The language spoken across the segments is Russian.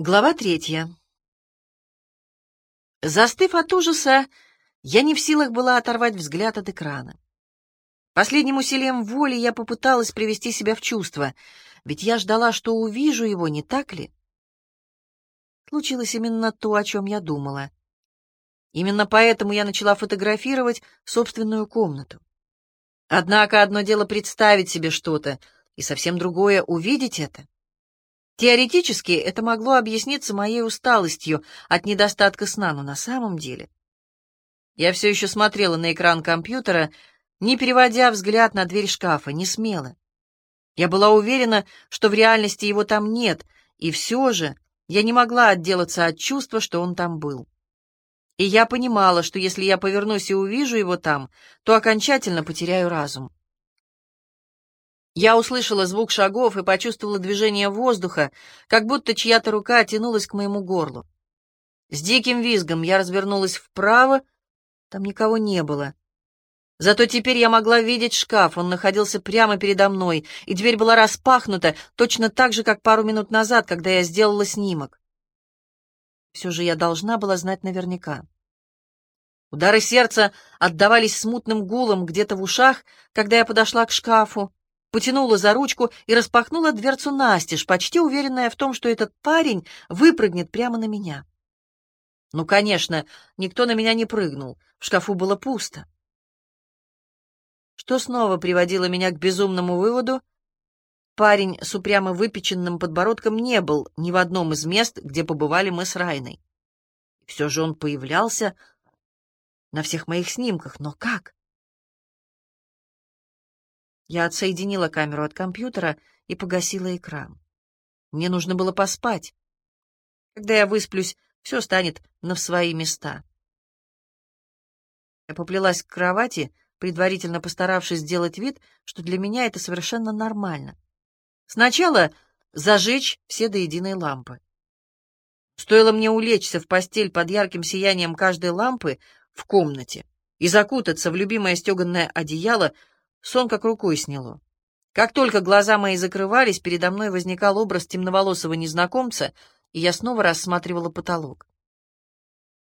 Глава третья. Застыв от ужаса, я не в силах была оторвать взгляд от экрана. Последним усилием воли я попыталась привести себя в чувство, ведь я ждала, что увижу его, не так ли? Случилось именно то, о чем я думала. Именно поэтому я начала фотографировать собственную комнату. Однако одно дело представить себе что-то, и совсем другое — увидеть это. Теоретически это могло объясниться моей усталостью от недостатка сна, но на самом деле... Я все еще смотрела на экран компьютера, не переводя взгляд на дверь шкафа, не смело. Я была уверена, что в реальности его там нет, и все же я не могла отделаться от чувства, что он там был. И я понимала, что если я повернусь и увижу его там, то окончательно потеряю разум. Я услышала звук шагов и почувствовала движение воздуха, как будто чья-то рука тянулась к моему горлу. С диким визгом я развернулась вправо, там никого не было. Зато теперь я могла видеть шкаф, он находился прямо передо мной, и дверь была распахнута, точно так же, как пару минут назад, когда я сделала снимок. Все же я должна была знать наверняка. Удары сердца отдавались смутным гулом где-то в ушах, когда я подошла к шкафу потянула за ручку и распахнула дверцу настежь, почти уверенная в том, что этот парень выпрыгнет прямо на меня. Ну, конечно, никто на меня не прыгнул, в шкафу было пусто. Что снова приводило меня к безумному выводу? Парень с упрямо выпеченным подбородком не был ни в одном из мест, где побывали мы с Райной. Все же он появлялся на всех моих снимках, но как? Я отсоединила камеру от компьютера и погасила экран. Мне нужно было поспать. Когда я высплюсь, все станет на свои места. Я поплелась к кровати, предварительно постаравшись сделать вид, что для меня это совершенно нормально. Сначала зажечь все до единой лампы. Стоило мне улечься в постель под ярким сиянием каждой лампы в комнате и закутаться в любимое стеганное одеяло, Сон как рукой сняло. Как только глаза мои закрывались, передо мной возникал образ темноволосого незнакомца, и я снова рассматривала потолок.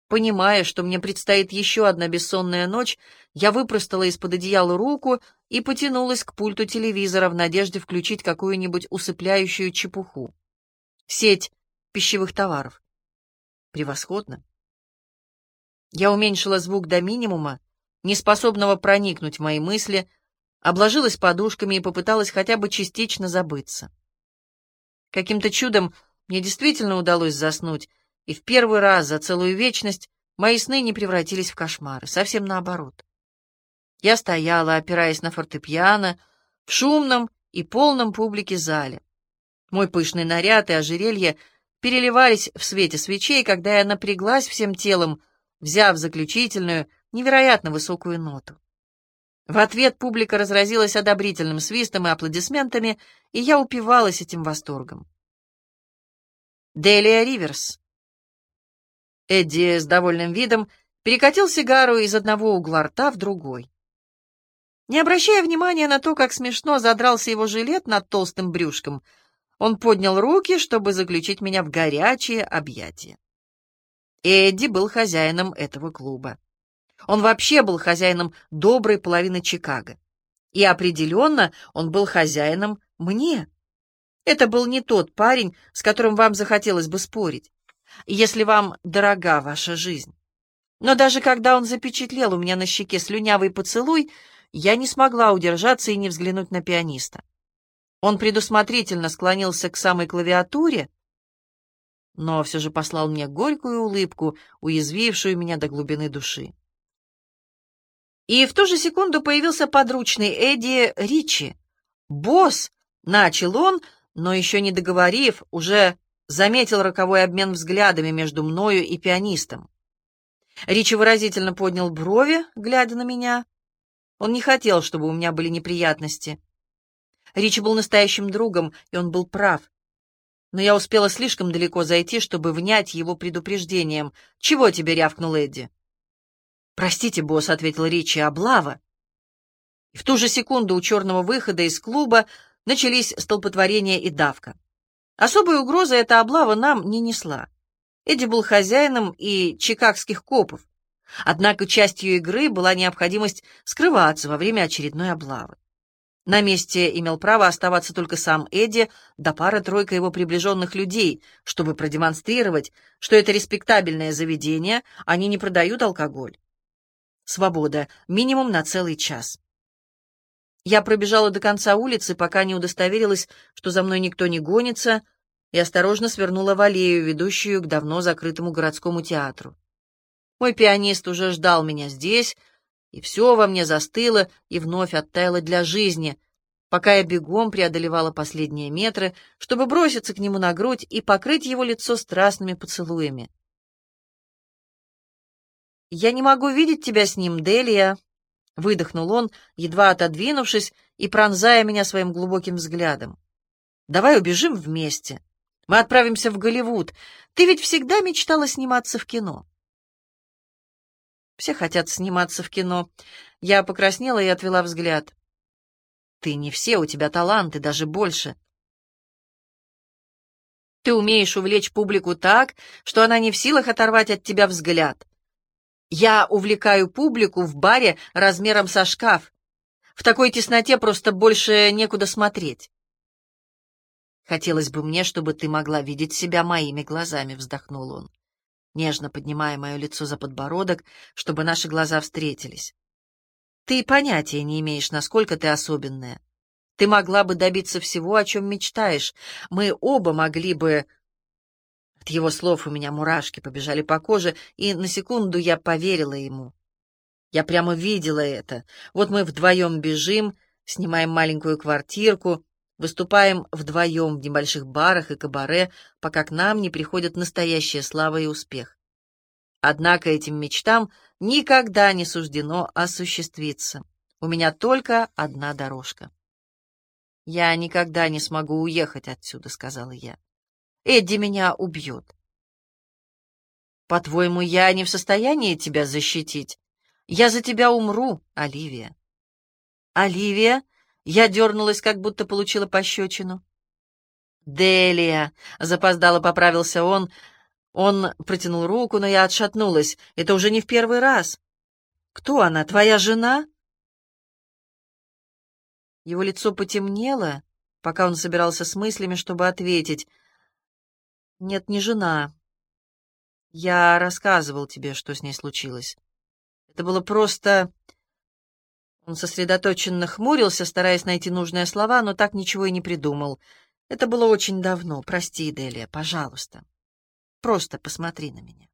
Понимая, что мне предстоит еще одна бессонная ночь, я выпростала из-под одеяла руку и потянулась к пульту телевизора в надежде включить какую-нибудь усыпляющую чепуху. Сеть пищевых товаров. Превосходно. Я уменьшила звук до минимума, неспособного проникнуть в мои мысли, обложилась подушками и попыталась хотя бы частично забыться. Каким-то чудом мне действительно удалось заснуть, и в первый раз за целую вечность мои сны не превратились в кошмары, совсем наоборот. Я стояла, опираясь на фортепиано, в шумном и полном публике зале. Мой пышный наряд и ожерелье переливались в свете свечей, когда я напряглась всем телом, взяв заключительную, невероятно высокую ноту. В ответ публика разразилась одобрительным свистом и аплодисментами, и я упивалась этим восторгом. Делия Риверс. Эдди с довольным видом перекатил сигару из одного угла рта в другой. Не обращая внимания на то, как смешно задрался его жилет над толстым брюшком, он поднял руки, чтобы заключить меня в горячие объятия. Эдди был хозяином этого клуба. Он вообще был хозяином доброй половины Чикаго. И определенно он был хозяином мне. Это был не тот парень, с которым вам захотелось бы спорить, если вам дорога ваша жизнь. Но даже когда он запечатлел у меня на щеке слюнявый поцелуй, я не смогла удержаться и не взглянуть на пианиста. Он предусмотрительно склонился к самой клавиатуре, но все же послал мне горькую улыбку, уязвившую меня до глубины души. И в ту же секунду появился подручный Эдди Ричи. «Босс!» — начал он, но еще не договорив, уже заметил роковой обмен взглядами между мною и пианистом. Ричи выразительно поднял брови, глядя на меня. Он не хотел, чтобы у меня были неприятности. Ричи был настоящим другом, и он был прав. Но я успела слишком далеко зайти, чтобы внять его предупреждением. «Чего тебе?» — рявкнул Эдди. «Простите, босс», — ответил Ричи, — «облава». И в ту же секунду у черного выхода из клуба начались столпотворение и давка. Особой угрозы эта облава нам не несла. Эдди был хозяином и чикагских копов. Однако частью игры была необходимость скрываться во время очередной облавы. На месте имел право оставаться только сам Эдди, да пара-тройка его приближенных людей, чтобы продемонстрировать, что это респектабельное заведение, они не продают алкоголь. Свобода. Минимум на целый час. Я пробежала до конца улицы, пока не удостоверилась, что за мной никто не гонится, и осторожно свернула в аллею, ведущую к давно закрытому городскому театру. Мой пианист уже ждал меня здесь, и все во мне застыло и вновь оттаяло для жизни, пока я бегом преодолевала последние метры, чтобы броситься к нему на грудь и покрыть его лицо страстными поцелуями. «Я не могу видеть тебя с ним, Делия», — выдохнул он, едва отодвинувшись и пронзая меня своим глубоким взглядом. «Давай убежим вместе. Мы отправимся в Голливуд. Ты ведь всегда мечтала сниматься в кино». Все хотят сниматься в кино. Я покраснела и отвела взгляд. Ты не все, у тебя таланты, даже больше. Ты умеешь увлечь публику так, что она не в силах оторвать от тебя взгляд. Я увлекаю публику в баре размером со шкаф. В такой тесноте просто больше некуда смотреть. Хотелось бы мне, чтобы ты могла видеть себя моими глазами, вздохнул он нежно поднимая мое лицо за подбородок, чтобы наши глаза встретились. «Ты понятия не имеешь, насколько ты особенная. Ты могла бы добиться всего, о чем мечтаешь. Мы оба могли бы...» От его слов у меня мурашки побежали по коже, и на секунду я поверила ему. Я прямо видела это. Вот мы вдвоем бежим, снимаем маленькую квартирку, Выступаем вдвоем в небольших барах и кабаре, пока к нам не приходят настоящая слава и успех. Однако этим мечтам никогда не суждено осуществиться. У меня только одна дорожка. «Я никогда не смогу уехать отсюда», — сказала я. «Эдди меня убьет». «По-твоему, я не в состоянии тебя защитить? Я за тебя умру, Оливия». «Оливия?» Я дернулась, как будто получила пощечину. «Делия!» — запоздало поправился он. Он протянул руку, но я отшатнулась. «Это уже не в первый раз». «Кто она, твоя жена?» Его лицо потемнело, пока он собирался с мыслями, чтобы ответить. «Нет, не жена. Я рассказывал тебе, что с ней случилось. Это было просто... Он сосредоточенно хмурился, стараясь найти нужные слова, но так ничего и не придумал. Это было очень давно. Прости, Делия, пожалуйста. Просто посмотри на меня.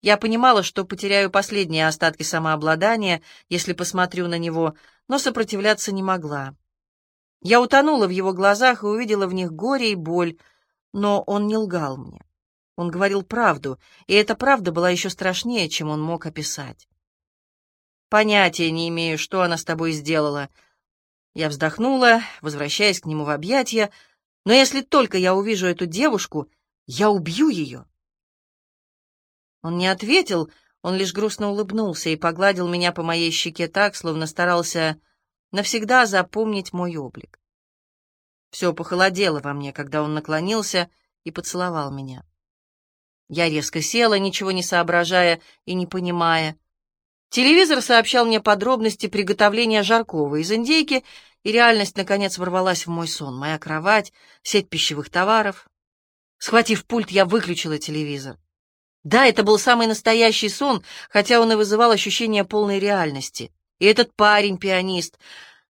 Я понимала, что потеряю последние остатки самообладания, если посмотрю на него, но сопротивляться не могла. Я утонула в его глазах и увидела в них горе и боль, но он не лгал мне. Он говорил правду, и эта правда была еще страшнее, чем он мог описать. Понятия не имею, что она с тобой сделала. Я вздохнула, возвращаясь к нему в объятия, но если только я увижу эту девушку, я убью ее. Он не ответил, он лишь грустно улыбнулся и погладил меня по моей щеке так, словно старался навсегда запомнить мой облик. Все похолодело во мне, когда он наклонился и поцеловал меня. Я резко села, ничего не соображая и не понимая, Телевизор сообщал мне подробности приготовления жаркого из индейки, и реальность, наконец, ворвалась в мой сон. Моя кровать, сеть пищевых товаров. Схватив пульт, я выключила телевизор. Да, это был самый настоящий сон, хотя он и вызывал ощущение полной реальности. И этот парень, пианист,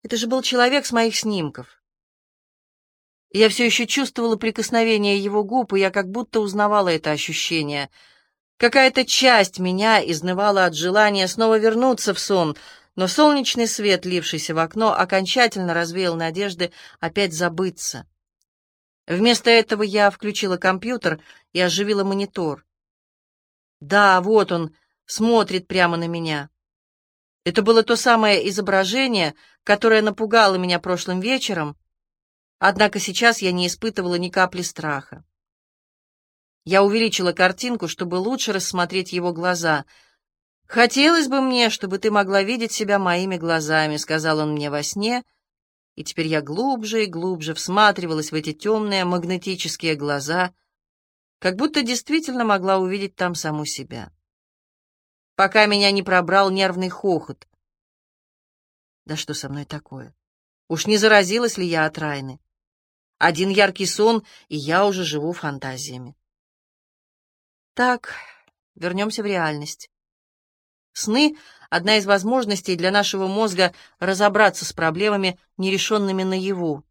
это же был человек с моих снимков. Я все еще чувствовала прикосновение его губ, и я как будто узнавала это ощущение — Какая-то часть меня изнывала от желания снова вернуться в сон, но солнечный свет, лившийся в окно, окончательно развеял надежды опять забыться. Вместо этого я включила компьютер и оживила монитор. Да, вот он, смотрит прямо на меня. Это было то самое изображение, которое напугало меня прошлым вечером, однако сейчас я не испытывала ни капли страха. Я увеличила картинку, чтобы лучше рассмотреть его глаза. «Хотелось бы мне, чтобы ты могла видеть себя моими глазами», — сказал он мне во сне, и теперь я глубже и глубже всматривалась в эти темные магнетические глаза, как будто действительно могла увидеть там саму себя. Пока меня не пробрал нервный хохот. Да что со мной такое? Уж не заразилась ли я от Райны? Один яркий сон, и я уже живу фантазиями. Так, вернемся в реальность. Сны — одна из возможностей для нашего мозга разобраться с проблемами, нерешенными наяву.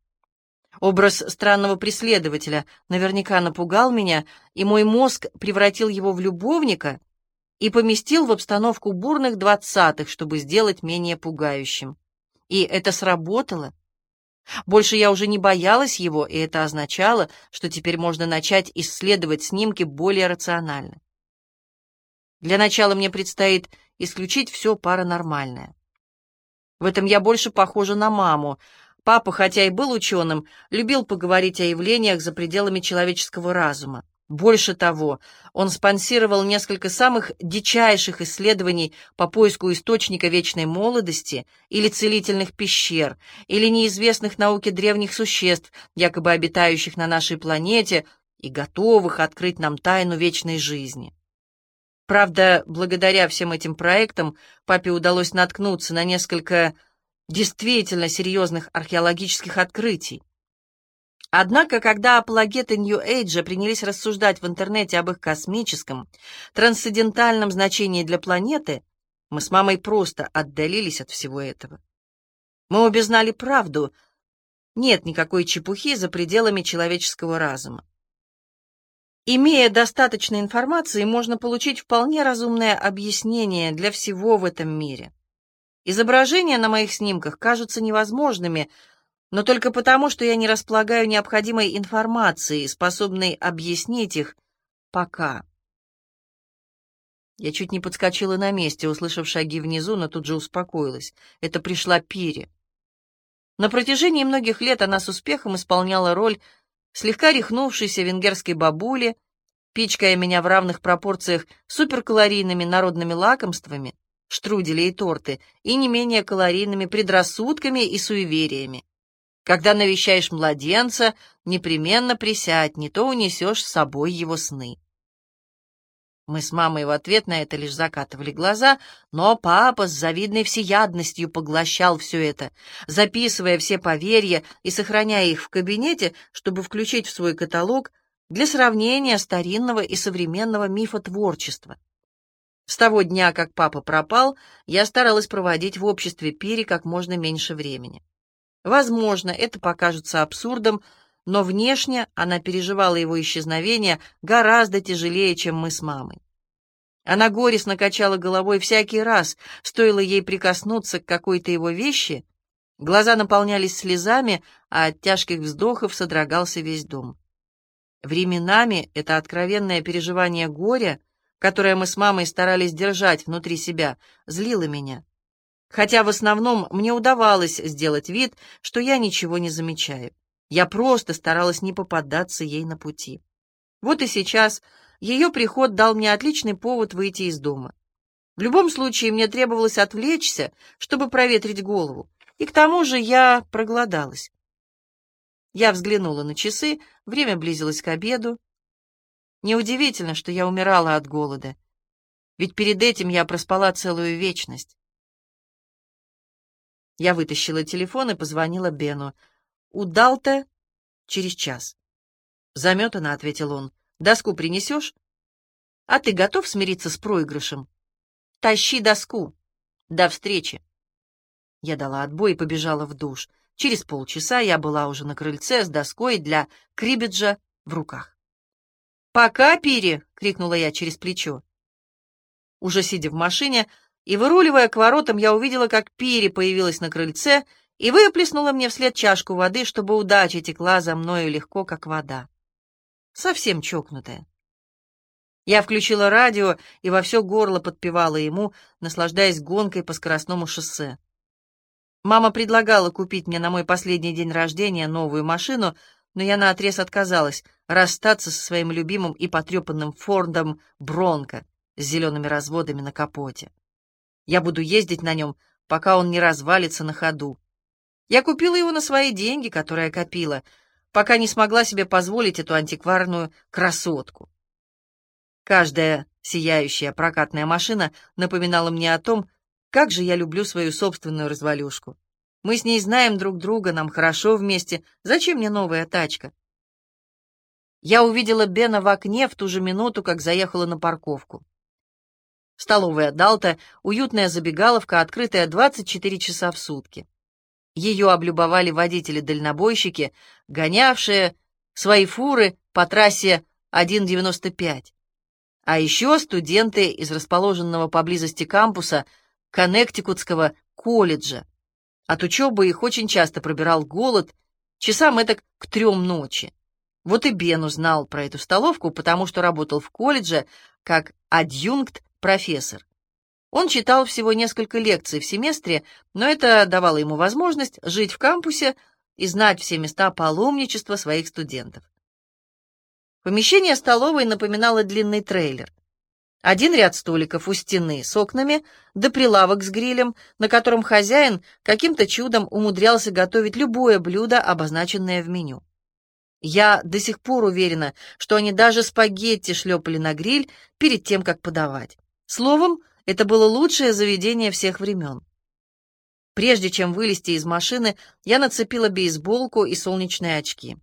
Образ странного преследователя наверняка напугал меня, и мой мозг превратил его в любовника и поместил в обстановку бурных двадцатых, чтобы сделать менее пугающим. И это сработало. Больше я уже не боялась его, и это означало, что теперь можно начать исследовать снимки более рационально. Для начала мне предстоит исключить все паранормальное. В этом я больше похожа на маму. Папа, хотя и был ученым, любил поговорить о явлениях за пределами человеческого разума. Больше того, он спонсировал несколько самых дичайших исследований по поиску источника вечной молодости или целительных пещер, или неизвестных науке древних существ, якобы обитающих на нашей планете и готовых открыть нам тайну вечной жизни. Правда, благодаря всем этим проектам папе удалось наткнуться на несколько действительно серьезных археологических открытий. Однако, когда апологеты Нью-Эйджа принялись рассуждать в интернете об их космическом, трансцендентальном значении для планеты, мы с мамой просто отдалились от всего этого. Мы обе знали правду. Нет никакой чепухи за пределами человеческого разума. Имея достаточно информации, можно получить вполне разумное объяснение для всего в этом мире. Изображения на моих снимках кажутся невозможными — но только потому, что я не располагаю необходимой информацией, способной объяснить их пока. Я чуть не подскочила на месте, услышав шаги внизу, но тут же успокоилась. Это пришла Пири. На протяжении многих лет она с успехом исполняла роль слегка рехнувшейся венгерской бабули, пичкая меня в равных пропорциях суперкалорийными народными лакомствами, штрудели и торты, и не менее калорийными предрассудками и суевериями. Когда навещаешь младенца, непременно присядь, не то унесешь с собой его сны. Мы с мамой в ответ на это лишь закатывали глаза, но папа с завидной всеядностью поглощал все это, записывая все поверья и сохраняя их в кабинете, чтобы включить в свой каталог для сравнения старинного и современного мифотворчества. С того дня, как папа пропал, я старалась проводить в обществе Пири как можно меньше времени. Возможно, это покажется абсурдом, но внешне она переживала его исчезновение гораздо тяжелее, чем мы с мамой. Она горестно качала головой всякий раз, стоило ей прикоснуться к какой-то его вещи, глаза наполнялись слезами, а от тяжких вздохов содрогался весь дом. Временами это откровенное переживание горя, которое мы с мамой старались держать внутри себя, злило меня хотя в основном мне удавалось сделать вид, что я ничего не замечаю. Я просто старалась не попадаться ей на пути. Вот и сейчас ее приход дал мне отличный повод выйти из дома. В любом случае мне требовалось отвлечься, чтобы проветрить голову, и к тому же я проголодалась. Я взглянула на часы, время близилось к обеду. Неудивительно, что я умирала от голода, ведь перед этим я проспала целую вечность. Я вытащила телефон и позвонила Бену. «Удал-то?» «Через час». Заметано, — ответил он. «Доску принесешь?» «А ты готов смириться с проигрышем?» «Тащи доску. До встречи». Я дала отбой и побежала в душ. Через полчаса я была уже на крыльце с доской для крибиджа в руках. «Пока, Пири!» — крикнула я через плечо. Уже сидя в машине, и, выруливая к воротам, я увидела, как Пири появилась на крыльце и выплеснула мне вслед чашку воды, чтобы удача текла за мною легко, как вода. Совсем чокнутая. Я включила радио и во все горло подпевала ему, наслаждаясь гонкой по скоростному шоссе. Мама предлагала купить мне на мой последний день рождения новую машину, но я наотрез отказалась расстаться со своим любимым и потрепанным Фордом Бронко с зелеными разводами на капоте. Я буду ездить на нем, пока он не развалится на ходу. Я купила его на свои деньги, которые копила, пока не смогла себе позволить эту антикварную красотку. Каждая сияющая прокатная машина напоминала мне о том, как же я люблю свою собственную развалюшку. Мы с ней знаем друг друга, нам хорошо вместе. Зачем мне новая тачка? Я увидела Бена в окне в ту же минуту, как заехала на парковку. Столовая Далта — уютная забегаловка, открытая 24 часа в сутки. Ее облюбовали водители-дальнобойщики, гонявшие свои фуры по трассе 1.95. А еще студенты из расположенного поблизости кампуса Коннектикутского колледжа. От учебы их очень часто пробирал голод, часам это к трем ночи. Вот и Бен узнал про эту столовку, потому что работал в колледже как адъюнкт-профессор. Он читал всего несколько лекций в семестре, но это давало ему возможность жить в кампусе и знать все места паломничества своих студентов. Помещение столовой напоминало длинный трейлер. Один ряд столиков у стены с окнами, да прилавок с грилем, на котором хозяин каким-то чудом умудрялся готовить любое блюдо, обозначенное в меню. Я до сих пор уверена, что они даже спагетти шлепали на гриль перед тем, как подавать. Словом, это было лучшее заведение всех времен. Прежде чем вылезти из машины, я нацепила бейсболку и солнечные очки.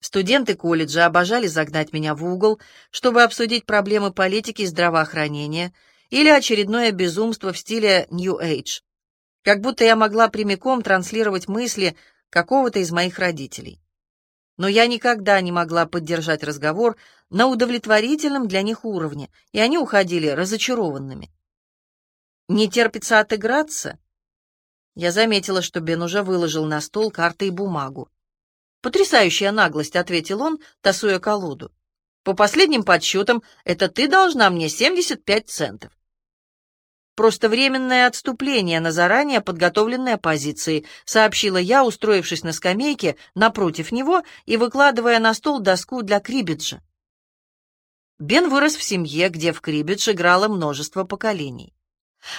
Студенты колледжа обожали загнать меня в угол, чтобы обсудить проблемы политики и здравоохранения или очередное безумство в стиле New Age. Как будто я могла прямиком транслировать мысли какого-то из моих родителей но я никогда не могла поддержать разговор на удовлетворительном для них уровне, и они уходили разочарованными. «Не терпится отыграться?» Я заметила, что Бен уже выложил на стол карты и бумагу. «Потрясающая наглость», — ответил он, тасуя колоду. «По последним подсчетам, это ты должна мне 75 центов. Просто временное отступление на заранее подготовленные позиции, сообщила я, устроившись на скамейке напротив него и выкладывая на стол доску для крибиджа. Бен вырос в семье, где в крибидж играло множество поколений.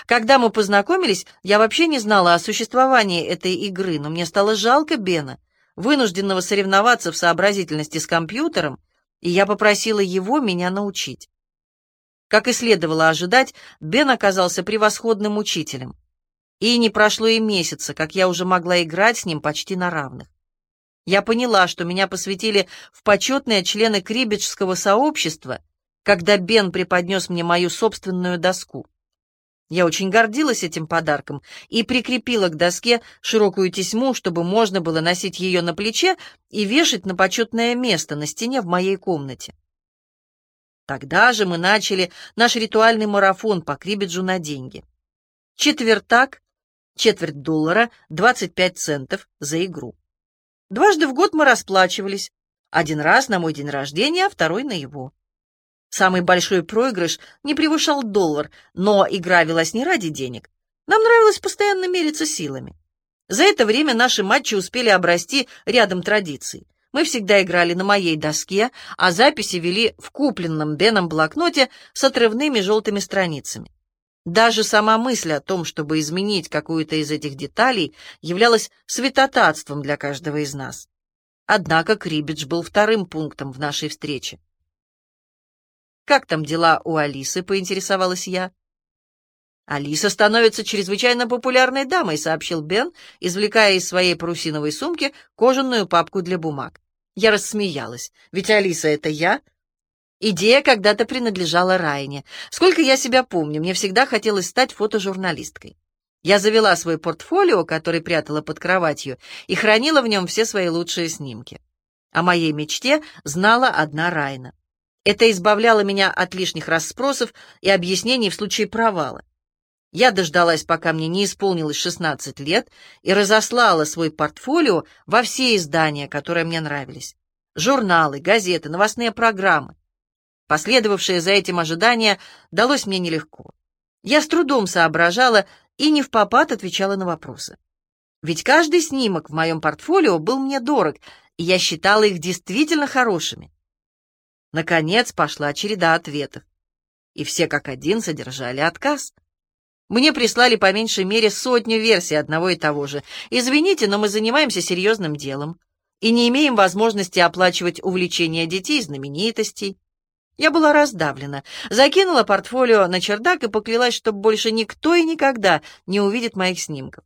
Когда мы познакомились, я вообще не знала о существовании этой игры, но мне стало жалко Бена, вынужденного соревноваться в сообразительности с компьютером, и я попросила его меня научить. Как и следовало ожидать, Бен оказался превосходным учителем. И не прошло и месяца, как я уже могла играть с ним почти на равных. Я поняла, что меня посвятили в почетные члены крибиджского сообщества, когда Бен преподнес мне мою собственную доску. Я очень гордилась этим подарком и прикрепила к доске широкую тесьму, чтобы можно было носить ее на плече и вешать на почетное место на стене в моей комнате. Тогда же мы начали наш ритуальный марафон по крибиджу на деньги. Четвертак, четверть доллара, 25 центов за игру. Дважды в год мы расплачивались. Один раз на мой день рождения, а второй на его. Самый большой проигрыш не превышал доллар, но игра велась не ради денег. Нам нравилось постоянно мериться силами. За это время наши матчи успели обрасти рядом традиций. Мы всегда играли на моей доске, а записи вели в купленном Беном блокноте с отрывными желтыми страницами. Даже сама мысль о том, чтобы изменить какую-то из этих деталей, являлась святотатством для каждого из нас. Однако Крибидж был вторым пунктом в нашей встрече. «Как там дела у Алисы?» — поинтересовалась я. «Алиса становится чрезвычайно популярной дамой», — сообщил Бен, извлекая из своей парусиновой сумки кожаную папку для бумаг. Я рассмеялась. Ведь Алиса — это я. Идея когда-то принадлежала Райне. Сколько я себя помню, мне всегда хотелось стать фотожурналисткой. Я завела свой портфолио, который прятала под кроватью, и хранила в нем все свои лучшие снимки. О моей мечте знала одна Райна. Это избавляло меня от лишних расспросов и объяснений в случае провала. Я дождалась, пока мне не исполнилось 16 лет, и разослала свой портфолио во все издания, которые мне нравились. Журналы, газеты, новостные программы. Последовавшее за этим ожидание далось мне нелегко. Я с трудом соображала и не в попад отвечала на вопросы. Ведь каждый снимок в моем портфолио был мне дорог, и я считала их действительно хорошими. Наконец пошла череда ответов, и все как один содержали отказ. Мне прислали по меньшей мере сотню версий одного и того же. Извините, но мы занимаемся серьезным делом и не имеем возможности оплачивать увлечения детей знаменитостей. Я была раздавлена, закинула портфолио на чердак и поклялась, что больше никто и никогда не увидит моих снимков.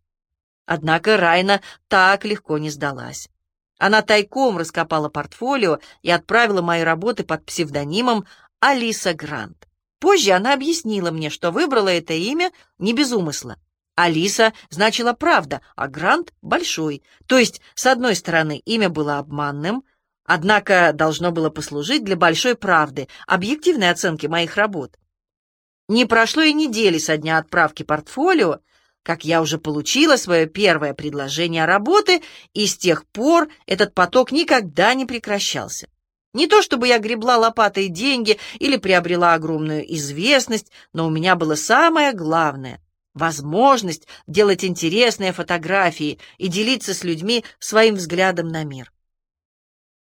Однако Райна так легко не сдалась. Она тайком раскопала портфолио и отправила мои работы под псевдонимом Алиса Грант. Позже она объяснила мне, что выбрала это имя не без умысла. Алиса значила правда, а Грант — большой. То есть, с одной стороны, имя было обманным, однако должно было послужить для большой правды, объективной оценки моих работ. Не прошло и недели со дня отправки портфолио, как я уже получила свое первое предложение работы, и с тех пор этот поток никогда не прекращался. Не то чтобы я гребла лопатой деньги или приобрела огромную известность, но у меня было самое главное — возможность делать интересные фотографии и делиться с людьми своим взглядом на мир.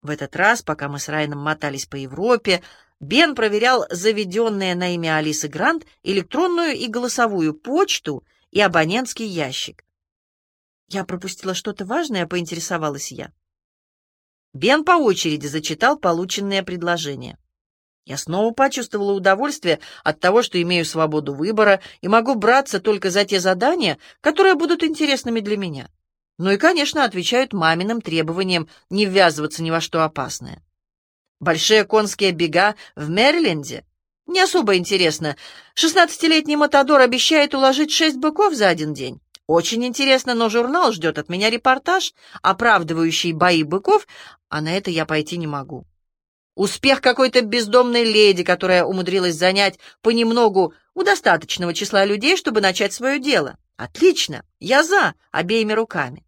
В этот раз, пока мы с Райаном мотались по Европе, Бен проверял заведенные на имя Алисы Грант электронную и голосовую почту — и абонентский ящик. Я пропустила что-то важное, поинтересовалась я. Бен по очереди зачитал полученные предложения. Я снова почувствовала удовольствие от того, что имею свободу выбора и могу браться только за те задания, которые будут интересными для меня. Ну и, конечно, отвечают маминым требованиям не ввязываться ни во что опасное. Большие конские бега в Мэриленде не особо интересно. Шестнадцатилетний Матадор обещает уложить шесть быков за один день. Очень интересно, но журнал ждет от меня репортаж, оправдывающий бои быков, а на это я пойти не могу. Успех какой-то бездомной леди, которая умудрилась занять понемногу у достаточного числа людей, чтобы начать свое дело. Отлично, я за, обеими руками.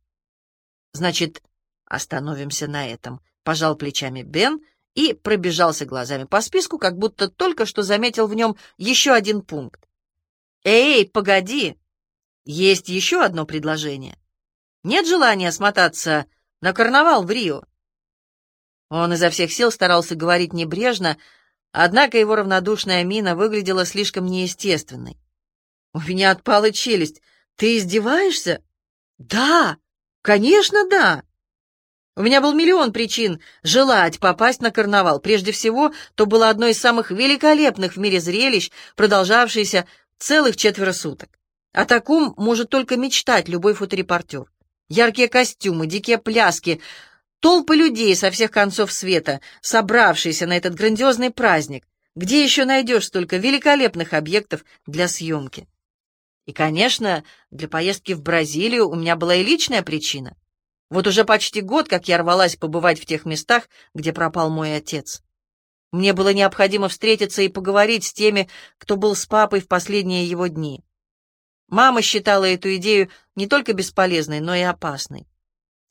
Значит, остановимся на этом, пожал плечами Бен и пробежался глазами по списку, как будто только что заметил в нем еще один пункт. «Эй, погоди! Есть еще одно предложение. Нет желания смотаться на карнавал в Рио?» Он изо всех сил старался говорить небрежно, однако его равнодушная мина выглядела слишком неестественной. «У меня отпала челюсть. Ты издеваешься?» «Да, конечно, да!» У меня был миллион причин желать попасть на карнавал. Прежде всего, то было одно из самых великолепных в мире зрелищ, продолжавшееся целых четверо суток. О таком может только мечтать любой фоторепортер. Яркие костюмы, дикие пляски, толпы людей со всех концов света, собравшиеся на этот грандиозный праздник. Где еще найдешь столько великолепных объектов для съемки? И, конечно, для поездки в Бразилию у меня была и личная причина — вот уже почти год, как я рвалась побывать в тех местах, где пропал мой отец. Мне было необходимо встретиться и поговорить с теми, кто был с папой в последние его дни. Мама считала эту идею не только бесполезной, но и опасной.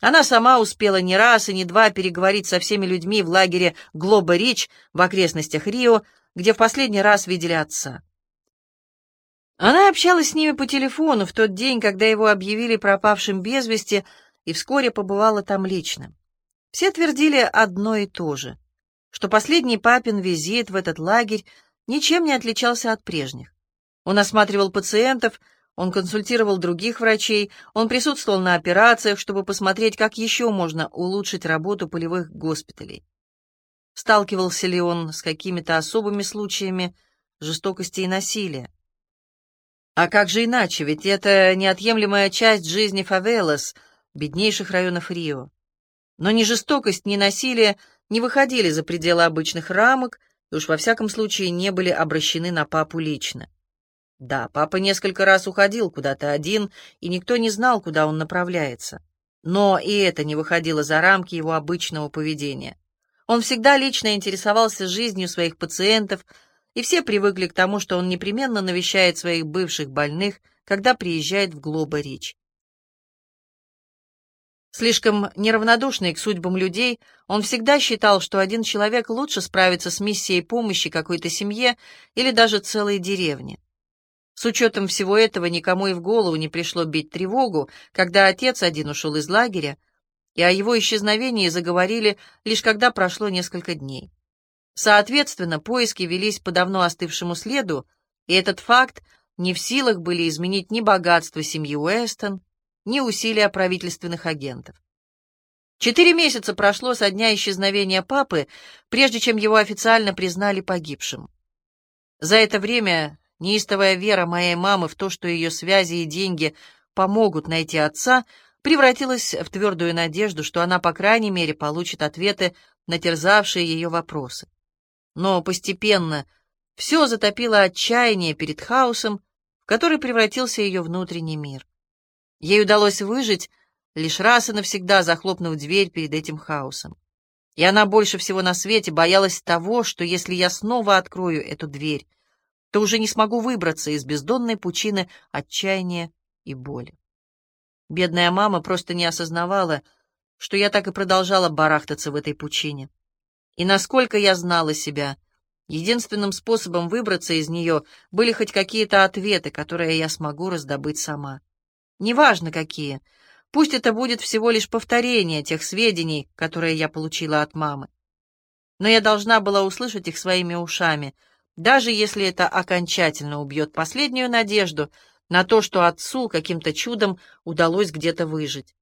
Она сама успела не раз и не два переговорить со всеми людьми в лагере Глоба-Рич в окрестностях Рио, где в последний раз видели отца. Она общалась с ними по телефону в тот день, когда его объявили пропавшим без вести, и вскоре побывала там лично. Все твердили одно и то же, что последний папин визит в этот лагерь ничем не отличался от прежних. Он осматривал пациентов, он консультировал других врачей, он присутствовал на операциях, чтобы посмотреть, как еще можно улучшить работу полевых госпиталей. Сталкивался ли он с какими-то особыми случаями жестокости и насилия? А как же иначе, ведь это неотъемлемая часть жизни фавелас — беднейших районов Рио. Но ни жестокость, ни насилие не выходили за пределы обычных рамок и уж во всяком случае не были обращены на папу лично. Да, папа несколько раз уходил куда-то один, и никто не знал, куда он направляется. Но и это не выходило за рамки его обычного поведения. Он всегда лично интересовался жизнью своих пациентов, и все привыкли к тому, что он непременно навещает своих бывших больных, когда приезжает в Глоба-Рич. Слишком неравнодушный к судьбам людей, он всегда считал, что один человек лучше справится с миссией помощи какой-то семье или даже целой деревне. С учетом всего этого никому и в голову не пришло бить тревогу, когда отец один ушел из лагеря, и о его исчезновении заговорили лишь когда прошло несколько дней. Соответственно, поиски велись по давно остывшему следу, и этот факт не в силах были изменить ни богатство семьи Уэстон, ни усилия правительственных агентов. Четыре месяца прошло со дня исчезновения папы, прежде чем его официально признали погибшим. За это время неистовая вера моей мамы в то, что ее связи и деньги помогут найти отца, превратилась в твердую надежду, что она, по крайней мере, получит ответы на терзавшие ее вопросы. Но постепенно все затопило отчаяние перед хаосом, в который превратился ее внутренний мир. Ей удалось выжить, лишь раз и навсегда захлопнув дверь перед этим хаосом. И она больше всего на свете боялась того, что если я снова открою эту дверь, то уже не смогу выбраться из бездонной пучины отчаяния и боли. Бедная мама просто не осознавала, что я так и продолжала барахтаться в этой пучине. И насколько я знала себя, единственным способом выбраться из нее были хоть какие-то ответы, которые я смогу раздобыть сама. Неважно какие. Пусть это будет всего лишь повторение тех сведений, которые я получила от мамы. Но я должна была услышать их своими ушами, даже если это окончательно убьет последнюю надежду на то, что отцу каким-то чудом удалось где-то выжить.